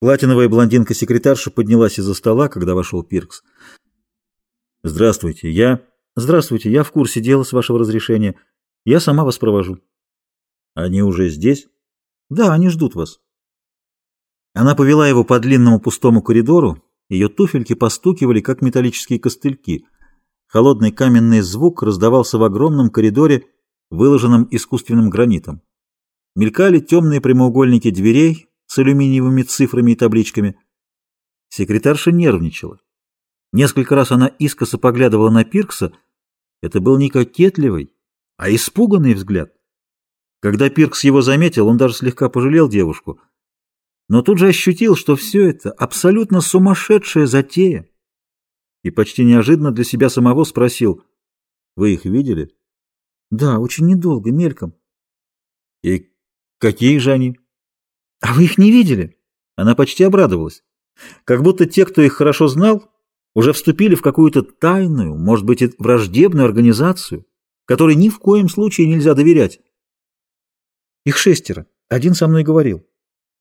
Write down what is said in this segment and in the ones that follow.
Платиновая блондинка-секретарша поднялась из-за стола, когда вошел Пиркс. «Здравствуйте, я...» «Здравствуйте, я в курсе дела, с вашего разрешения. Я сама вас провожу». «Они уже здесь?» «Да, они ждут вас». Она повела его по длинному пустому коридору, ее туфельки постукивали, как металлические костыльки. Холодный каменный звук раздавался в огромном коридоре, выложенном искусственным гранитом. Мелькали темные прямоугольники дверей с алюминиевыми цифрами и табличками. Секретарша нервничала. Несколько раз она искоса поглядывала на Пиркса. Это был не кокетливый, а испуганный взгляд. Когда Пиркс его заметил, он даже слегка пожалел девушку. Но тут же ощутил, что все это абсолютно сумасшедшая затея. И почти неожиданно для себя самого спросил, «Вы их видели?» «Да, очень недолго, мельком». «И какие же они?» «А вы их не видели?» Она почти обрадовалась. Как будто те, кто их хорошо знал, уже вступили в какую-то тайную, может быть, и враждебную организацию, которой ни в коем случае нельзя доверять. Их шестеро. Один со мной говорил.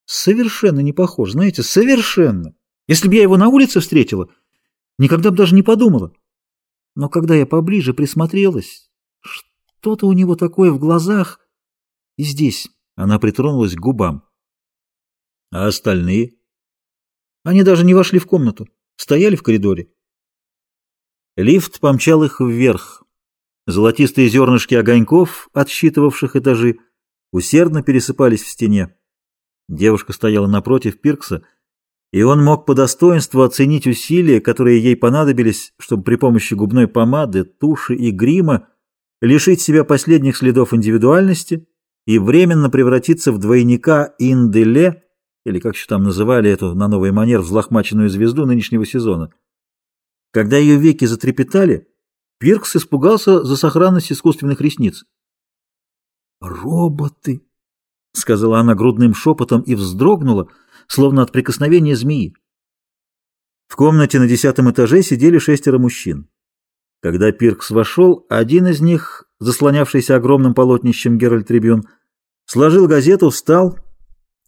Совершенно не похож, знаете, совершенно. Если бы я его на улице встретила, никогда бы даже не подумала. Но когда я поближе присмотрелась, что-то у него такое в глазах. И здесь она притронулась к губам. А остальные? Они даже не вошли в комнату. Стояли в коридоре. Лифт помчал их вверх. Золотистые зернышки огоньков, отсчитывавших этажи, усердно пересыпались в стене. Девушка стояла напротив Пиркса, и он мог по достоинству оценить усилия, которые ей понадобились, чтобы при помощи губной помады, туши и грима лишить себя последних следов индивидуальности и временно превратиться в двойника Инделе, или как еще там называли эту на новый манер взлохмаченную звезду нынешнего сезона. Когда ее веки затрепетали, Пиркс испугался за сохранность искусственных ресниц. «Роботы!» — сказала она грудным шепотом и вздрогнула, словно от прикосновения змеи. В комнате на десятом этаже сидели шестеро мужчин. Когда Пиркс вошел, один из них, заслонявшийся огромным полотнищем Геральт Трибюн, сложил газету, встал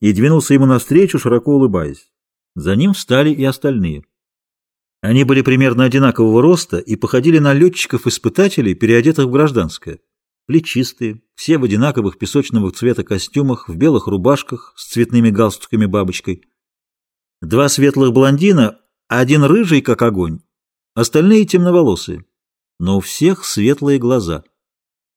и двинулся ему навстречу, широко улыбаясь. За ним встали и остальные. Они были примерно одинакового роста и походили на летчиков-испытателей, переодетых в гражданское. Плечистые, все в одинаковых песочного цвета костюмах, в белых рубашках с цветными галстуками-бабочкой. Два светлых блондина, один рыжий, как огонь, остальные темноволосые, но у всех светлые глаза.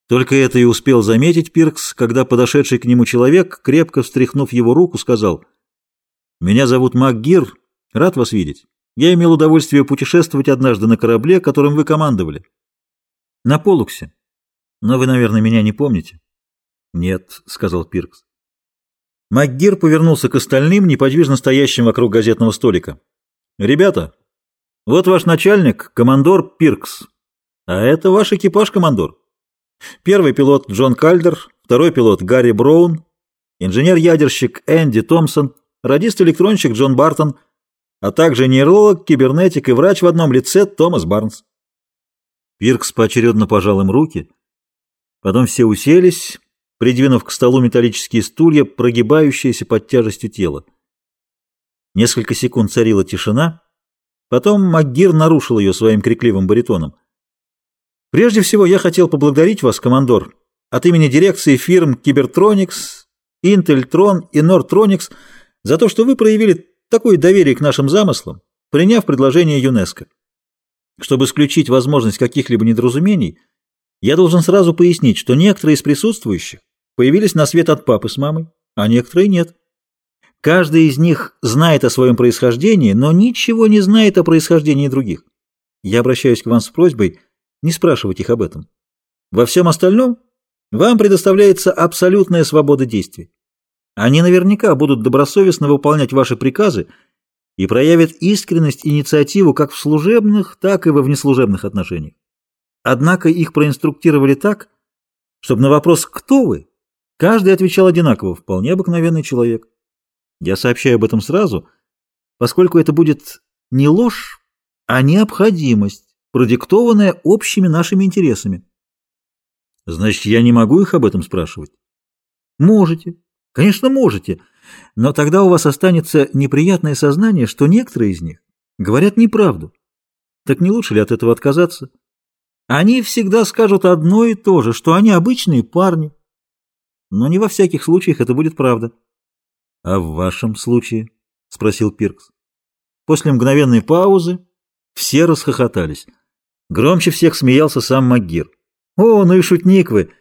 Только это и успел заметить Пиркс, когда подошедший к нему человек, крепко встряхнув его руку, сказал, «Меня зовут МакГир, рад вас видеть. Я имел удовольствие путешествовать однажды на корабле, которым вы командовали. На Полуксе. Но вы, наверное, меня не помните?» «Нет», — сказал Пиркс. МакГир повернулся к остальным, неподвижно стоящим вокруг газетного столика. «Ребята, вот ваш начальник, командор Пиркс. А это ваш экипаж, командор». Первый пилот Джон Кальдер, второй пилот Гарри Браун, инженер-ядерщик Энди Томпсон, радист-электронщик Джон Бартон, а также нейролог, кибернетик и врач в одном лице Томас Барнс. Пиркс поочередно пожал им руки. Потом все уселись, придвинув к столу металлические стулья, прогибающиеся под тяжестью тела. Несколько секунд царила тишина, потом МакГир нарушил ее своим крикливым баритоном. Прежде всего, я хотел поблагодарить вас, командор, от имени дирекции фирм Кибертроникс, Интельтрон и Нортроникс за то, что вы проявили такое доверие к нашим замыслам, приняв предложение ЮНЕСКО. Чтобы исключить возможность каких-либо недоразумений, я должен сразу пояснить, что некоторые из присутствующих появились на свет от папы с мамой, а некоторые нет. Каждый из них знает о своем происхождении, но ничего не знает о происхождении других. Я обращаюсь к вам с просьбой – не спрашивать их об этом. Во всем остальном вам предоставляется абсолютная свобода действий. Они наверняка будут добросовестно выполнять ваши приказы и проявят искренность инициативу как в служебных, так и во внеслужебных отношениях. Однако их проинструктировали так, чтобы на вопрос «Кто вы?» каждый отвечал одинаково, вполне обыкновенный человек. Я сообщаю об этом сразу, поскольку это будет не ложь, а необходимость продиктованное общими нашими интересами. Значит, я не могу их об этом спрашивать? Можете. Конечно, можете. Но тогда у вас останется неприятное сознание, что некоторые из них говорят неправду. Так не лучше ли от этого отказаться? Они всегда скажут одно и то же, что они обычные парни. Но не во всяких случаях это будет правда. — А в вашем случае? — спросил Пиркс. После мгновенной паузы все расхохотались. Громче всех смеялся сам Магир. «О, ну и шутник вы!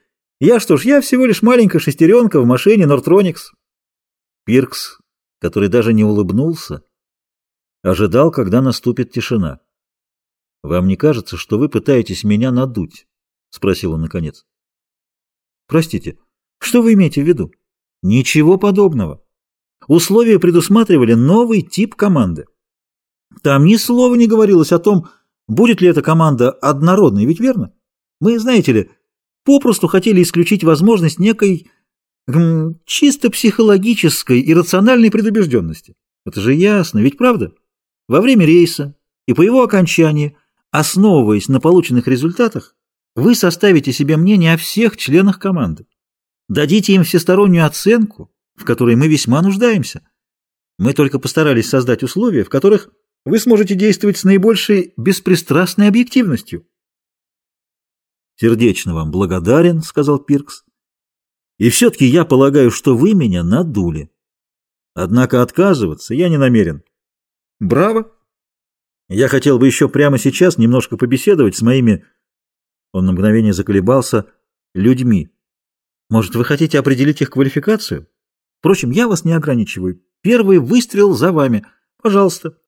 Я что ж, я всего лишь маленькая шестеренка в машине Нортроникс». Пиркс, который даже не улыбнулся, ожидал, когда наступит тишина. «Вам не кажется, что вы пытаетесь меня надуть?» — спросил он наконец. «Простите, что вы имеете в виду?» «Ничего подобного. Условия предусматривали новый тип команды. Там ни слова не говорилось о том, будет ли эта команда однородной, ведь верно? Мы, знаете ли, попросту хотели исключить возможность некой м, чисто психологической и рациональной предубежденности. Это же ясно, ведь правда? Во время рейса и по его окончании – Основываясь на полученных результатах, вы составите себе мнение о всех членах команды. Дадите им всестороннюю оценку, в которой мы весьма нуждаемся. Мы только постарались создать условия, в которых вы сможете действовать с наибольшей беспристрастной объективностью. «Сердечно вам благодарен», — сказал Пиркс. «И все-таки я полагаю, что вы меня надули. Однако отказываться я не намерен». «Браво!» Я хотел бы еще прямо сейчас немножко побеседовать с моими... Он на мгновение заколебался. Людьми. Может, вы хотите определить их квалификацию? Впрочем, я вас не ограничиваю. Первый выстрел за вами. Пожалуйста.